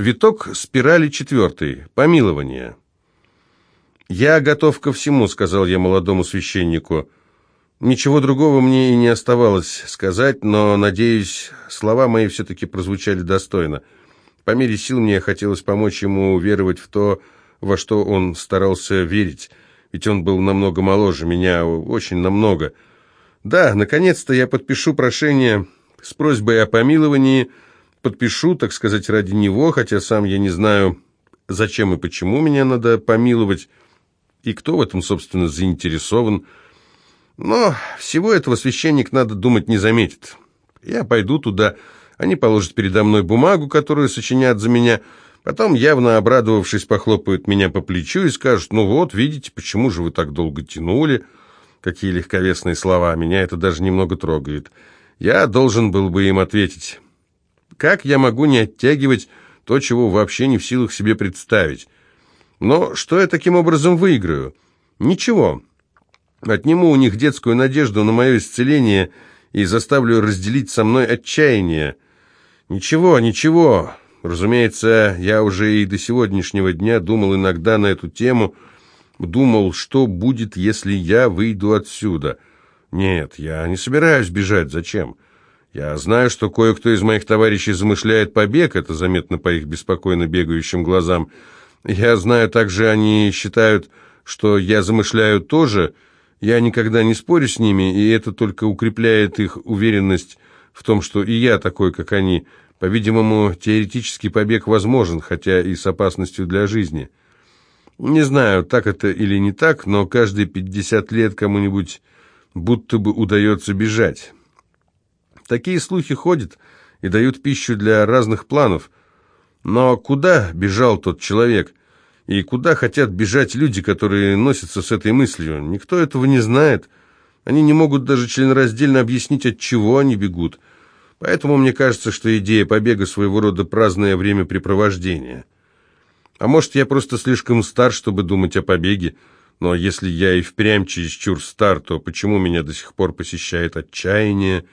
Виток спирали четвертый. Помилование. «Я готов ко всему», — сказал я молодому священнику. Ничего другого мне и не оставалось сказать, но, надеюсь, слова мои все-таки прозвучали достойно. По мере сил мне хотелось помочь ему уверовать в то, во что он старался верить, ведь он был намного моложе меня, очень намного. Да, наконец-то я подпишу прошение с просьбой о помиловании, подпишу, так сказать, ради него, хотя сам я не знаю, зачем и почему меня надо помиловать, и кто в этом, собственно, заинтересован, но всего этого священник, надо думать, не заметит. Я пойду туда, они положат передо мной бумагу, которую сочинят за меня, потом, явно обрадовавшись, похлопают меня по плечу и скажут, ну вот, видите, почему же вы так долго тянули? Какие легковесные слова, меня это даже немного трогает. Я должен был бы им ответить. Как я могу не оттягивать то, чего вообще не в силах себе представить? Но что я таким образом выиграю? Ничего. Отниму у них детскую надежду на мое исцеление и заставлю разделить со мной отчаяние. Ничего, ничего. Разумеется, я уже и до сегодняшнего дня думал иногда на эту тему, думал, что будет, если я выйду отсюда. Нет, я не собираюсь бежать. Зачем? Я знаю, что кое-кто из моих товарищей замышляет побег, это заметно по их беспокойно бегающим глазам. Я знаю также, они считают, что я замышляю тоже, — я никогда не спорю с ними, и это только укрепляет их уверенность в том, что и я такой, как они. По-видимому, теоретический побег возможен, хотя и с опасностью для жизни. Не знаю, так это или не так, но каждые 50 лет кому-нибудь будто бы удается бежать. Такие слухи ходят и дают пищу для разных планов. Но куда бежал тот человек? И куда хотят бежать люди, которые носятся с этой мыслью? Никто этого не знает. Они не могут даже членораздельно объяснить, от чего они бегут. Поэтому мне кажется, что идея побега своего рода праздное времяпрепровождение. А может, я просто слишком стар, чтобы думать о побеге, но если я и впрямь чересчур стар, то почему меня до сих пор посещает отчаяние?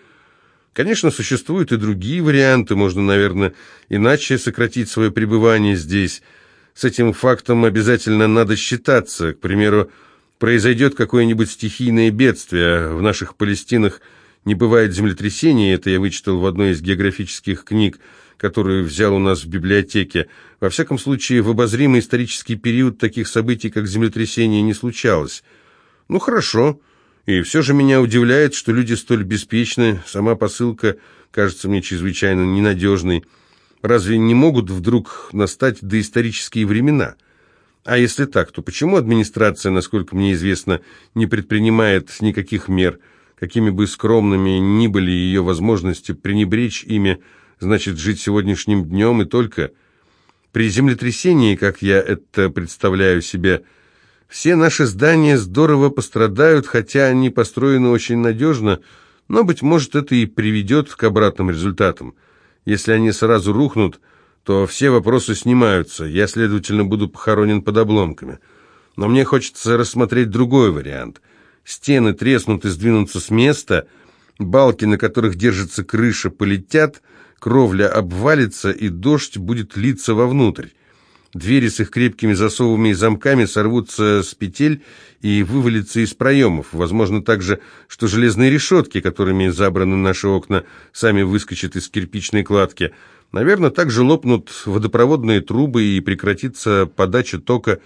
Конечно, существуют и другие варианты, можно, наверное, иначе сократить свое пребывание здесь – с этим фактом обязательно надо считаться. К примеру, произойдет какое-нибудь стихийное бедствие. В наших Палестинах не бывает землетрясений, это я вычитал в одной из географических книг, которую взял у нас в библиотеке. Во всяком случае, в обозримый исторический период таких событий, как землетрясение, не случалось. Ну, хорошо. И все же меня удивляет, что люди столь беспечны. Сама посылка кажется мне чрезвычайно ненадежной. Разве не могут вдруг настать доисторические времена? А если так, то почему администрация, насколько мне известно, не предпринимает никаких мер, какими бы скромными ни были ее возможности пренебречь ими, значит, жить сегодняшним днем и только... При землетрясении, как я это представляю себе, все наши здания здорово пострадают, хотя они построены очень надежно, но, быть может, это и приведет к обратным результатам. Если они сразу рухнут, то все вопросы снимаются. Я, следовательно, буду похоронен под обломками. Но мне хочется рассмотреть другой вариант. Стены треснут и сдвинутся с места, балки, на которых держится крыша, полетят, кровля обвалится, и дождь будет литься вовнутрь. Двери с их крепкими засовами и замками сорвутся с петель и вывалятся из проемов. Возможно также, что железные решетки, которыми забраны наши окна, сами выскочат из кирпичной кладки. Наверное, также лопнут водопроводные трубы и прекратится подача тока.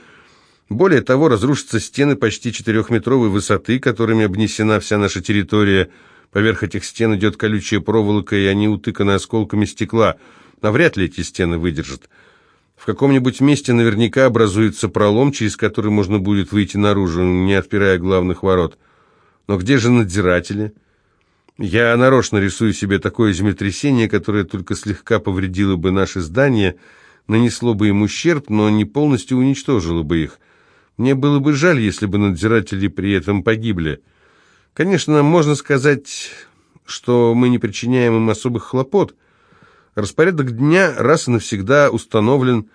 Более того, разрушатся стены почти четырехметровой высоты, которыми обнесена вся наша территория. Поверх этих стен идет колючая проволока, и они утыканы осколками стекла. Навряд ли эти стены выдержат. В каком-нибудь месте наверняка образуется пролом, через который можно будет выйти наружу, не отпирая главных ворот. Но где же надзиратели? Я нарочно рисую себе такое землетрясение, которое только слегка повредило бы наши здания, нанесло бы им ущерб, но не полностью уничтожило бы их. Мне было бы жаль, если бы надзиратели при этом погибли. Конечно, можно сказать, что мы не причиняем им особых хлопот, Распорядок дня раз и навсегда установлен.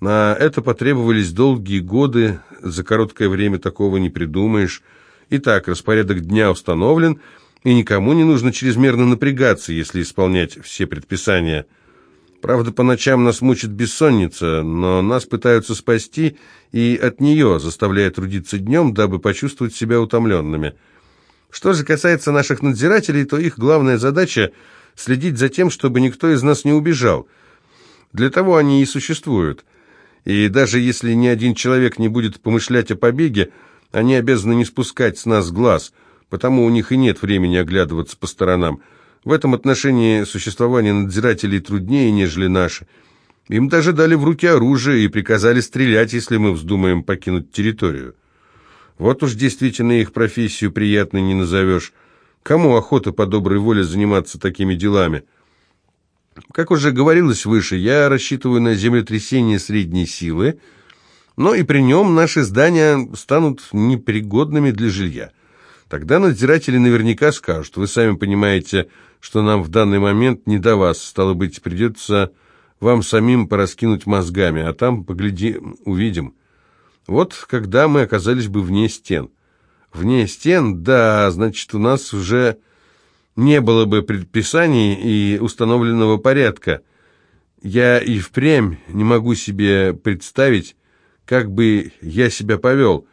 На это потребовались долгие годы, за короткое время такого не придумаешь. Итак, распорядок дня установлен, и никому не нужно чрезмерно напрягаться, если исполнять все предписания. Правда, по ночам нас мучит бессонница, но нас пытаются спасти и от нее, заставляя трудиться днем, дабы почувствовать себя утомленными. Что же касается наших надзирателей, то их главная задача – следить за тем, чтобы никто из нас не убежал. Для того они и существуют. И даже если ни один человек не будет помышлять о побеге, они обязаны не спускать с нас глаз, потому у них и нет времени оглядываться по сторонам. В этом отношении существование надзирателей труднее, нежели наше. Им даже дали в руки оружие и приказали стрелять, если мы вздумаем покинуть территорию. Вот уж действительно их профессию приятной не назовешь. Кому охота по доброй воле заниматься такими делами? Как уже говорилось выше, я рассчитываю на землетрясение средней силы, но и при нем наши здания станут непригодными для жилья. Тогда надзиратели наверняка скажут, вы сами понимаете, что нам в данный момент не до вас, стало быть, придется вам самим пораскинуть мозгами, а там, погляди, увидим. Вот когда мы оказались бы вне стен. Вне стен, да, значит, у нас уже не было бы предписаний и установленного порядка. Я и впрямь не могу себе представить, как бы я себя повел.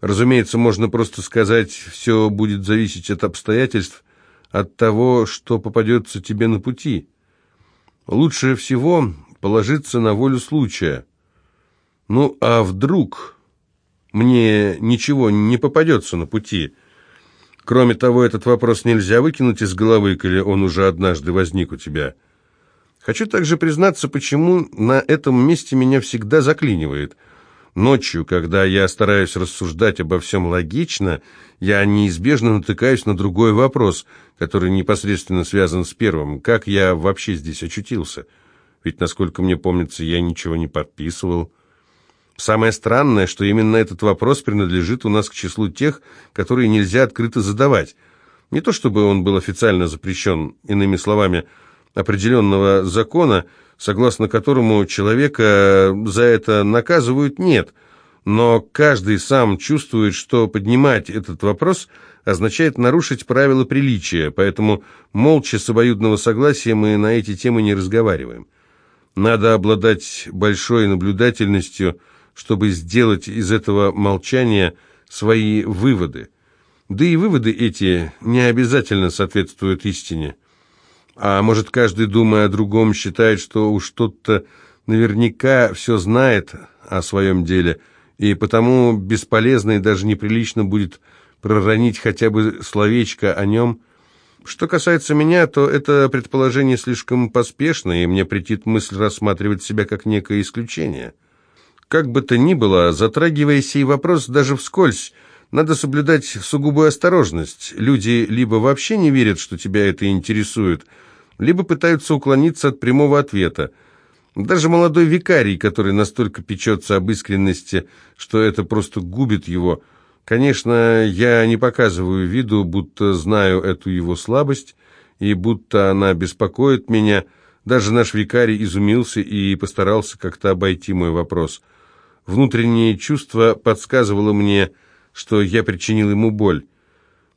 Разумеется, можно просто сказать, все будет зависеть от обстоятельств, от того, что попадется тебе на пути. Лучше всего положиться на волю случая. Ну, а вдруг мне ничего не попадется на пути? Кроме того, этот вопрос нельзя выкинуть из головы, или он уже однажды возник у тебя. Хочу также признаться, почему на этом месте меня всегда заклинивает. Ночью, когда я стараюсь рассуждать обо всем логично, я неизбежно натыкаюсь на другой вопрос, который непосредственно связан с первым. Как я вообще здесь очутился? Ведь, насколько мне помнится, я ничего не подписывал. Самое странное, что именно этот вопрос принадлежит у нас к числу тех, которые нельзя открыто задавать. Не то чтобы он был официально запрещен, иными словами, определенного закона, согласно которому человека за это наказывают, нет. Но каждый сам чувствует, что поднимать этот вопрос означает нарушить правила приличия, поэтому молча с обоюдного согласия мы на эти темы не разговариваем. Надо обладать большой наблюдательностью, чтобы сделать из этого молчания свои выводы. Да и выводы эти не обязательно соответствуют истине. А может, каждый, думая о другом, считает, что уж тот-то наверняка все знает о своем деле, и потому бесполезно и даже неприлично будет проронить хотя бы словечко о нем. Что касается меня, то это предположение слишком поспешно, и мне претит мысль рассматривать себя как некое исключение. Как бы то ни было, затрагивая сей вопрос даже вскользь, надо соблюдать сугубую осторожность. Люди либо вообще не верят, что тебя это интересует, либо пытаются уклониться от прямого ответа. Даже молодой викарий, который настолько печется об искренности, что это просто губит его. Конечно, я не показываю виду, будто знаю эту его слабость, и будто она беспокоит меня. Даже наш викарий изумился и постарался как-то обойти мой вопрос – Внутреннее чувство подсказывало мне, что я причинил ему боль.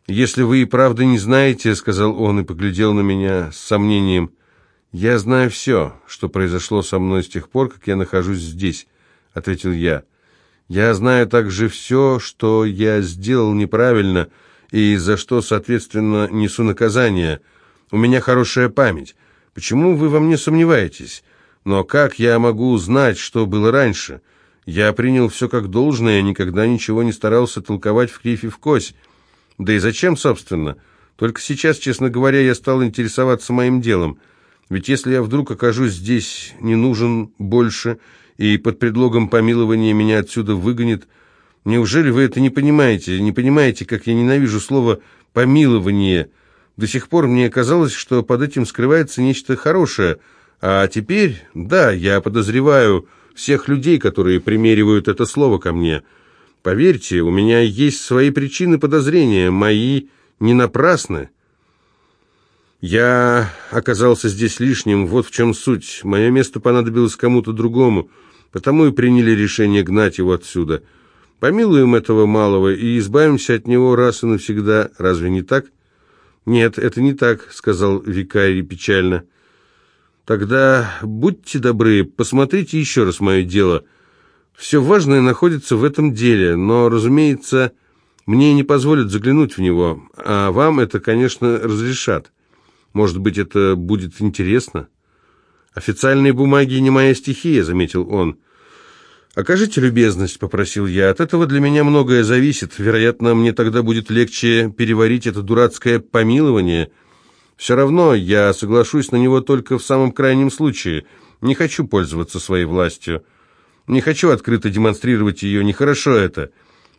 «Если вы и правда не знаете», — сказал он и поглядел на меня с сомнением, — «я знаю все, что произошло со мной с тех пор, как я нахожусь здесь», — ответил я. «Я знаю также все, что я сделал неправильно и за что, соответственно, несу наказание. У меня хорошая память. Почему вы во мне сомневаетесь? Но как я могу узнать, что было раньше?» Я принял все как должное, никогда ничего не старался толковать в кривь и в кось. Да и зачем, собственно? Только сейчас, честно говоря, я стал интересоваться моим делом. Ведь если я вдруг окажусь здесь, не нужен больше, и под предлогом помилования меня отсюда выгонят, неужели вы это не понимаете? Не понимаете, как я ненавижу слово «помилование»? До сих пор мне казалось, что под этим скрывается нечто хорошее, а теперь, да, я подозреваю всех людей, которые примеривают это слово ко мне. Поверьте, у меня есть свои причины подозрения, мои не напрасны. Я оказался здесь лишним, вот в чем суть. Мое место понадобилось кому-то другому, потому и приняли решение гнать его отсюда. Помилуем этого малого и избавимся от него раз и навсегда. Разве не так? Нет, это не так, сказал викарий печально. Тогда будьте добры, посмотрите еще раз мое дело. Все важное находится в этом деле, но, разумеется, мне не позволят заглянуть в него, а вам это, конечно, разрешат. Может быть, это будет интересно? Официальные бумаги не моя стихия, заметил он. «Окажите любезность», — попросил я. «От этого для меня многое зависит. Вероятно, мне тогда будет легче переварить это дурацкое помилование. Все равно я соглашусь на него только в самом крайнем случае. Не хочу пользоваться своей властью. Не хочу открыто демонстрировать ее. Нехорошо это.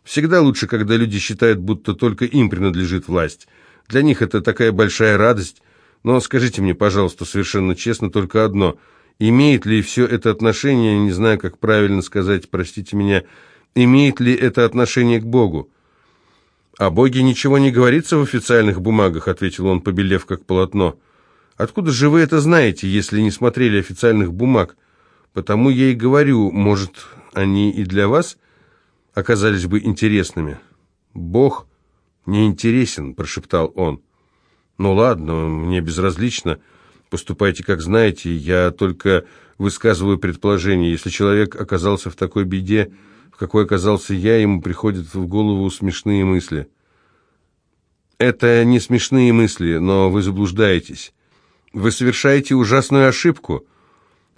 Всегда лучше, когда люди считают, будто только им принадлежит власть. Для них это такая большая радость. Но скажите мне, пожалуйста, совершенно честно только одно — Имеет ли все это отношение, не знаю, как правильно сказать, простите меня, имеет ли это отношение к Богу? «О Боге ничего не говорится в официальных бумагах», — ответил он, побелев как полотно. «Откуда же вы это знаете, если не смотрели официальных бумаг? Потому я и говорю, может, они и для вас оказались бы интересными». «Бог не интересен», — прошептал он. «Ну ладно, мне безразлично». Поступайте, как знаете, я только высказываю предположение. Если человек оказался в такой беде, какой оказался я, ему приходят в голову смешные мысли. Это не смешные мысли, но вы заблуждаетесь. Вы совершаете ужасную ошибку.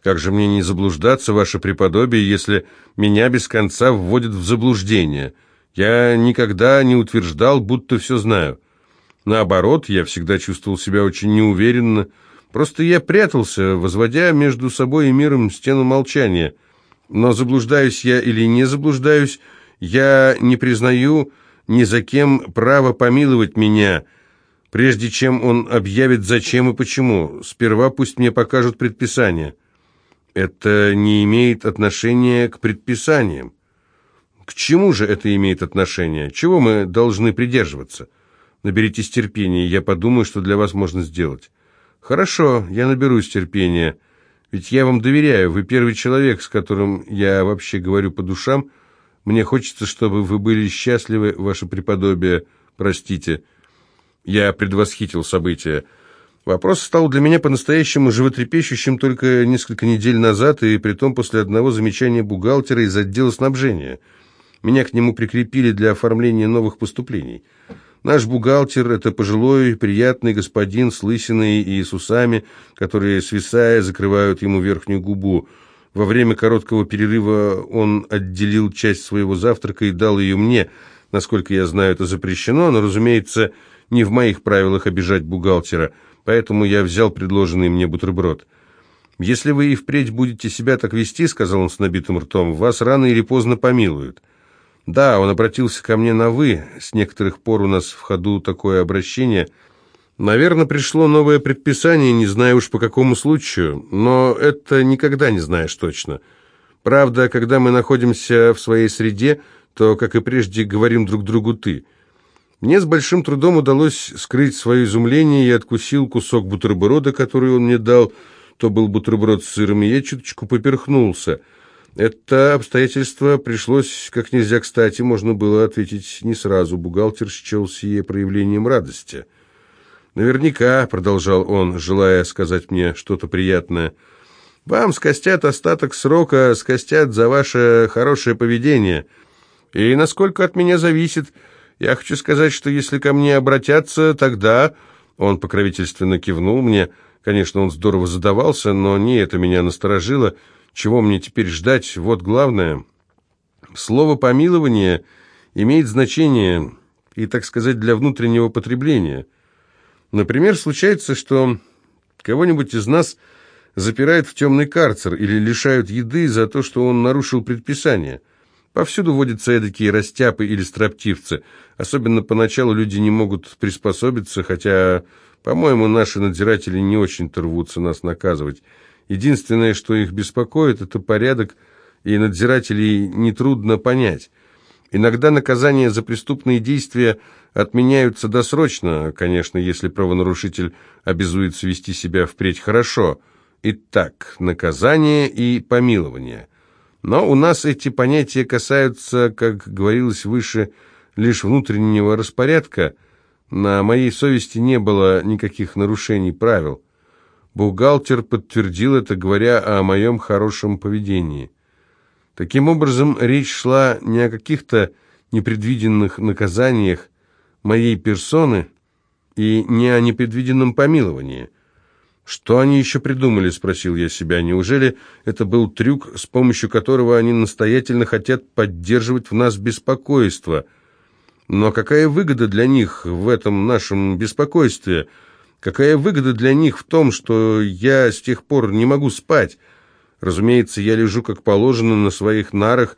Как же мне не заблуждаться, ваше преподобие, если меня без конца вводят в заблуждение? Я никогда не утверждал, будто все знаю. Наоборот, я всегда чувствовал себя очень неуверенно, Просто я прятался, возводя между собой и миром стену молчания. Но заблуждаюсь я или не заблуждаюсь, я не признаю ни за кем право помиловать меня, прежде чем он объявит зачем и почему. Сперва пусть мне покажут предписание. Это не имеет отношения к предписаниям. К чему же это имеет отношение? Чего мы должны придерживаться? Наберитесь терпения, я подумаю, что для вас можно сделать. «Хорошо, я наберусь терпения. Ведь я вам доверяю. Вы первый человек, с которым я вообще говорю по душам. Мне хочется, чтобы вы были счастливы, ваше преподобие. Простите». Я предвосхитил события. Вопрос стал для меня по-настоящему животрепещущим только несколько недель назад, и притом после одного замечания бухгалтера из отдела снабжения. Меня к нему прикрепили для оформления новых поступлений. Наш бухгалтер – это пожилой, приятный господин с лысиной и с усами, которые, свисая, закрывают ему верхнюю губу. Во время короткого перерыва он отделил часть своего завтрака и дал ее мне. Насколько я знаю, это запрещено, но, разумеется, не в моих правилах обижать бухгалтера, поэтому я взял предложенный мне бутерброд. «Если вы и впредь будете себя так вести, — сказал он с набитым ртом, — вас рано или поздно помилуют». Да, он обратился ко мне на «вы». С некоторых пор у нас в ходу такое обращение. Наверное, пришло новое предписание, не знаю уж по какому случаю, но это никогда не знаешь точно. Правда, когда мы находимся в своей среде, то, как и прежде, говорим друг другу «ты». Мне с большим трудом удалось скрыть свое изумление, я откусил кусок бутерброда, который он мне дал, то был бутерброд с сыром, и я чуточку поперхнулся – это обстоятельство пришлось как нельзя кстати, можно было ответить не сразу. Бухгалтер счел сие проявлением радости. «Наверняка», — продолжал он, желая сказать мне что-то приятное, — «вам скостят остаток срока, скостят за ваше хорошее поведение. И насколько от меня зависит, я хочу сказать, что если ко мне обратятся, тогда...» Он покровительственно кивнул мне. Конечно, он здорово задавался, но не это меня насторожило — чего мне теперь ждать? Вот главное. Слово «помилование» имеет значение и, так сказать, для внутреннего потребления. Например, случается, что кого-нибудь из нас запирают в темный карцер или лишают еды за то, что он нарушил предписание. Повсюду водятся эдакие растяпы или строптивцы. Особенно поначалу люди не могут приспособиться, хотя, по-моему, наши надзиратели не очень-то рвутся нас наказывать. Единственное, что их беспокоит, это порядок, и надзирателей нетрудно понять. Иногда наказания за преступные действия отменяются досрочно, конечно, если правонарушитель обязуется вести себя впредь хорошо. Итак, наказание и помилование. Но у нас эти понятия касаются, как говорилось выше, лишь внутреннего распорядка. На моей совести не было никаких нарушений правил. Бухгалтер подтвердил это, говоря о моем хорошем поведении. Таким образом, речь шла не о каких-то непредвиденных наказаниях моей персоны и не о непредвиденном помиловании. «Что они еще придумали?» – спросил я себя. «Неужели это был трюк, с помощью которого они настоятельно хотят поддерживать в нас беспокойство? Но какая выгода для них в этом нашем беспокойстве? Какая выгода для них в том, что я с тех пор не могу спать? Разумеется, я лежу как положено на своих нарах,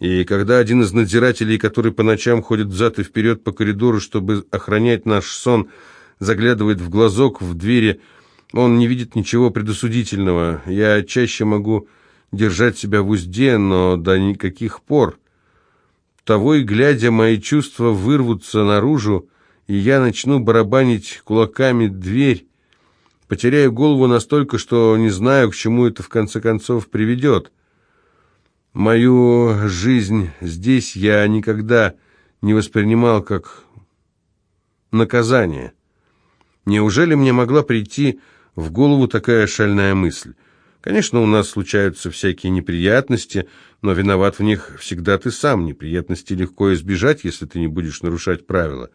и когда один из надзирателей, который по ночам ходит взад и вперед по коридору, чтобы охранять наш сон, заглядывает в глазок в двери – он не видит ничего предосудительного. Я чаще могу держать себя в узде, но до никаких пор. Того и глядя, мои чувства вырвутся наружу, и я начну барабанить кулаками дверь. Потеряю голову настолько, что не знаю, к чему это в конце концов приведет. Мою жизнь здесь я никогда не воспринимал как наказание. Неужели мне могла прийти в голову такая шальная мысль. Конечно, у нас случаются всякие неприятности, но виноват в них всегда ты сам. Неприятности легко избежать, если ты не будешь нарушать правила.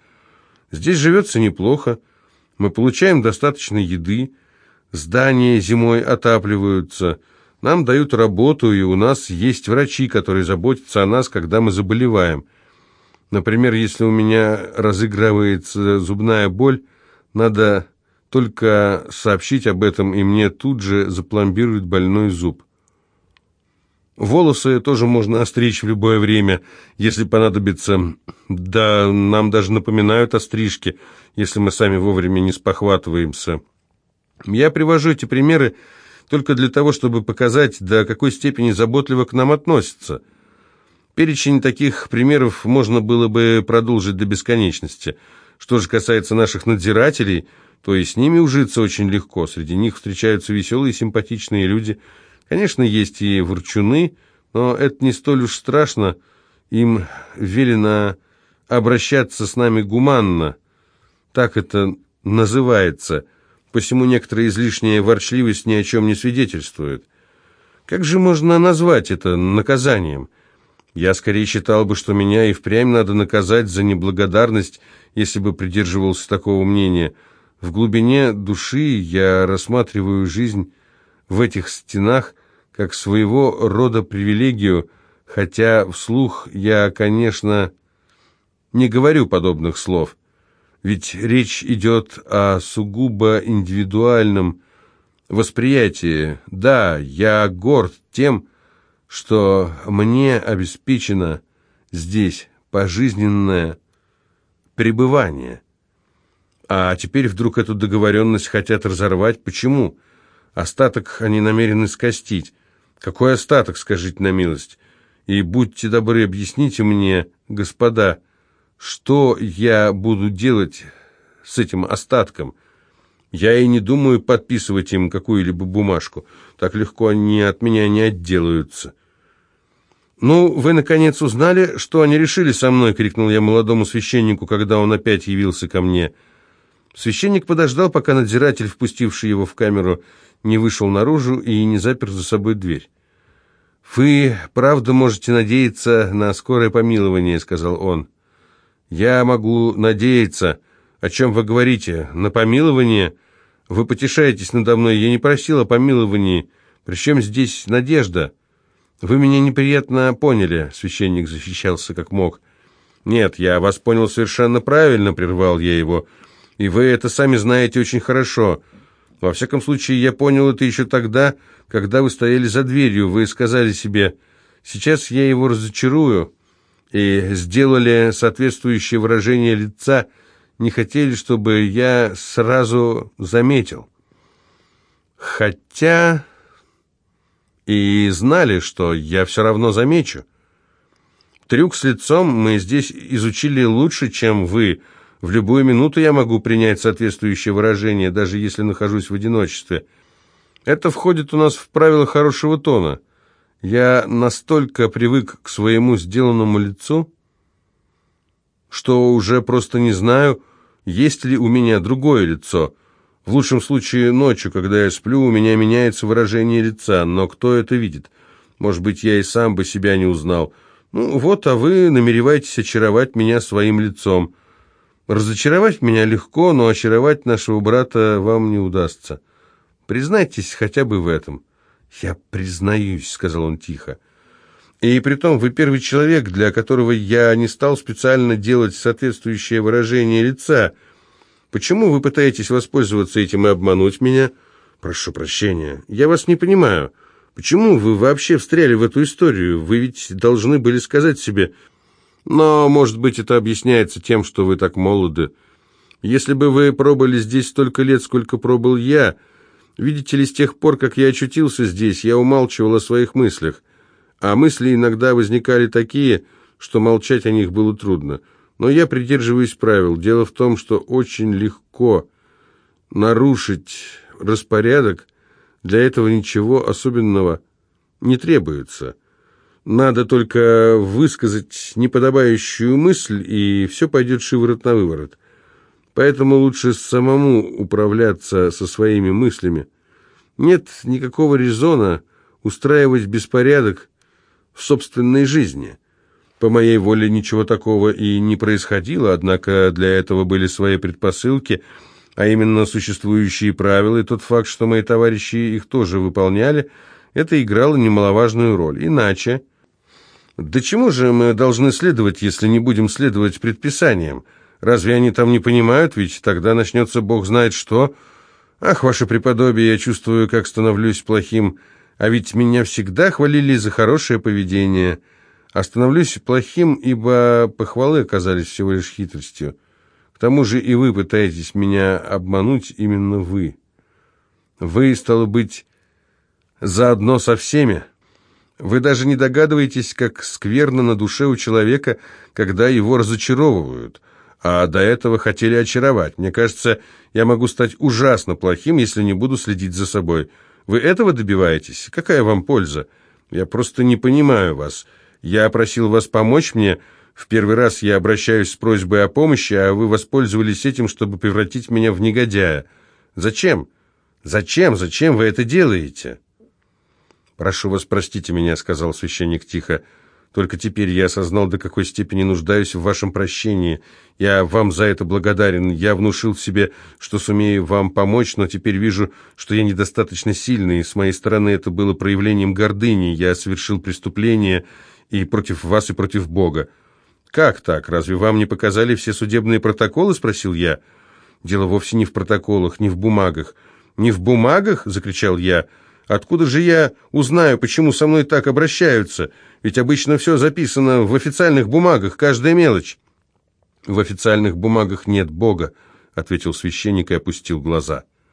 Здесь живется неплохо, мы получаем достаточно еды, здания зимой отапливаются, нам дают работу, и у нас есть врачи, которые заботятся о нас, когда мы заболеваем. Например, если у меня разыгрывается зубная боль, надо только сообщить об этом, и мне тут же запломбируют больной зуб. Волосы тоже можно остричь в любое время, если понадобится. Да, нам даже напоминают о стрижке, если мы сами вовремя не спохватываемся. Я привожу эти примеры только для того, чтобы показать, до какой степени заботливо к нам относятся. Перечень таких примеров можно было бы продолжить до бесконечности. Что же касается наших надзирателей – то и с ними ужиться очень легко. Среди них встречаются веселые, симпатичные люди. Конечно, есть и ворчуны, но это не столь уж страшно. Им велено обращаться с нами гуманно. Так это называется. Посему некоторая излишняя ворчливость ни о чем не свидетельствует. Как же можно назвать это наказанием? Я скорее считал бы, что меня и впрямь надо наказать за неблагодарность, если бы придерживался такого мнения – в глубине души я рассматриваю жизнь в этих стенах как своего рода привилегию, хотя вслух я, конечно, не говорю подобных слов. Ведь речь идет о сугубо индивидуальном восприятии. Да, я горд тем, что мне обеспечено здесь пожизненное пребывание. А теперь вдруг эту договоренность хотят разорвать. Почему? Остаток они намерены скостить. Какой остаток, скажите на милость? И будьте добры, объясните мне, господа, что я буду делать с этим остатком? Я и не думаю подписывать им какую-либо бумажку. Так легко они от меня не отделаются. «Ну, вы, наконец, узнали, что они решили со мной?» — крикнул я молодому священнику, когда он опять явился ко мне. Священник подождал, пока надзиратель, впустивший его в камеру, не вышел наружу и не запер за собой дверь. «Вы, правда, можете надеяться на скорое помилование», — сказал он. «Я могу надеяться. О чем вы говорите? На помилование? Вы потешаетесь надо мной. Я не просил о помиловании. Причем здесь надежда?» «Вы меня неприятно поняли», — священник защищался как мог. «Нет, я вас понял совершенно правильно», — прервал я его, — и вы это сами знаете очень хорошо. Во всяком случае, я понял это еще тогда, когда вы стояли за дверью. Вы сказали себе, сейчас я его разочарую, и сделали соответствующее выражение лица, не хотели, чтобы я сразу заметил. Хотя и знали, что я все равно замечу. Трюк с лицом мы здесь изучили лучше, чем вы, в любую минуту я могу принять соответствующее выражение, даже если нахожусь в одиночестве. Это входит у нас в правила хорошего тона. Я настолько привык к своему сделанному лицу, что уже просто не знаю, есть ли у меня другое лицо. В лучшем случае ночью, когда я сплю, у меня меняется выражение лица, но кто это видит? Может быть, я и сам бы себя не узнал. Ну вот, а вы намереваетесь очаровать меня своим лицом. Разочаровать меня легко, но очаровать нашего брата вам не удастся. Признайтесь хотя бы в этом. «Я признаюсь», — сказал он тихо. «И притом вы первый человек, для которого я не стал специально делать соответствующее выражение лица. Почему вы пытаетесь воспользоваться этим и обмануть меня?» «Прошу прощения, я вас не понимаю. Почему вы вообще встряли в эту историю? Вы ведь должны были сказать себе...» «Но, может быть, это объясняется тем, что вы так молоды. Если бы вы пробыли здесь столько лет, сколько пробыл я...» Видите ли, с тех пор, как я очутился здесь, я умалчивал о своих мыслях. А мысли иногда возникали такие, что молчать о них было трудно. Но я придерживаюсь правил. Дело в том, что очень легко нарушить распорядок. Для этого ничего особенного не требуется. Надо только высказать неподобающую мысль, и все пойдет шиворот на выворот. Поэтому лучше самому управляться со своими мыслями. Нет никакого резона устраивать беспорядок в собственной жизни. По моей воле ничего такого и не происходило, однако для этого были свои предпосылки, а именно существующие правила, и тот факт, что мои товарищи их тоже выполняли, это играло немаловажную роль. Иначе... Да чему же мы должны следовать, если не будем следовать предписаниям? Разве они там не понимают? Ведь тогда начнется бог знает что. Ах, ваше преподобие, я чувствую, как становлюсь плохим. А ведь меня всегда хвалили за хорошее поведение. А плохим, ибо похвалы оказались всего лишь хитростью. К тому же и вы пытаетесь меня обмануть, именно вы. Вы, стало быть, заодно со всеми. Вы даже не догадываетесь, как скверно на душе у человека, когда его разочаровывают» а до этого хотели очаровать. Мне кажется, я могу стать ужасно плохим, если не буду следить за собой. Вы этого добиваетесь? Какая вам польза? Я просто не понимаю вас. Я просил вас помочь мне. В первый раз я обращаюсь с просьбой о помощи, а вы воспользовались этим, чтобы превратить меня в негодяя. Зачем? Зачем? Зачем вы это делаете? Прошу вас, простите меня, сказал священник тихо. Только теперь я осознал, до какой степени нуждаюсь в вашем прощении. Я вам за это благодарен. Я внушил себе, что сумею вам помочь, но теперь вижу, что я недостаточно сильный. С моей стороны это было проявлением гордыни. Я совершил преступление и против вас, и против Бога. «Как так? Разве вам не показали все судебные протоколы?» – спросил я. «Дело вовсе не в протоколах, не в бумагах». «Не в бумагах?» – закричал я. «Откуда же я узнаю, почему со мной так обращаются?» Ведь обычно все записано в официальных бумагах, каждая мелочь». «В официальных бумагах нет Бога», — ответил священник и опустил глаза.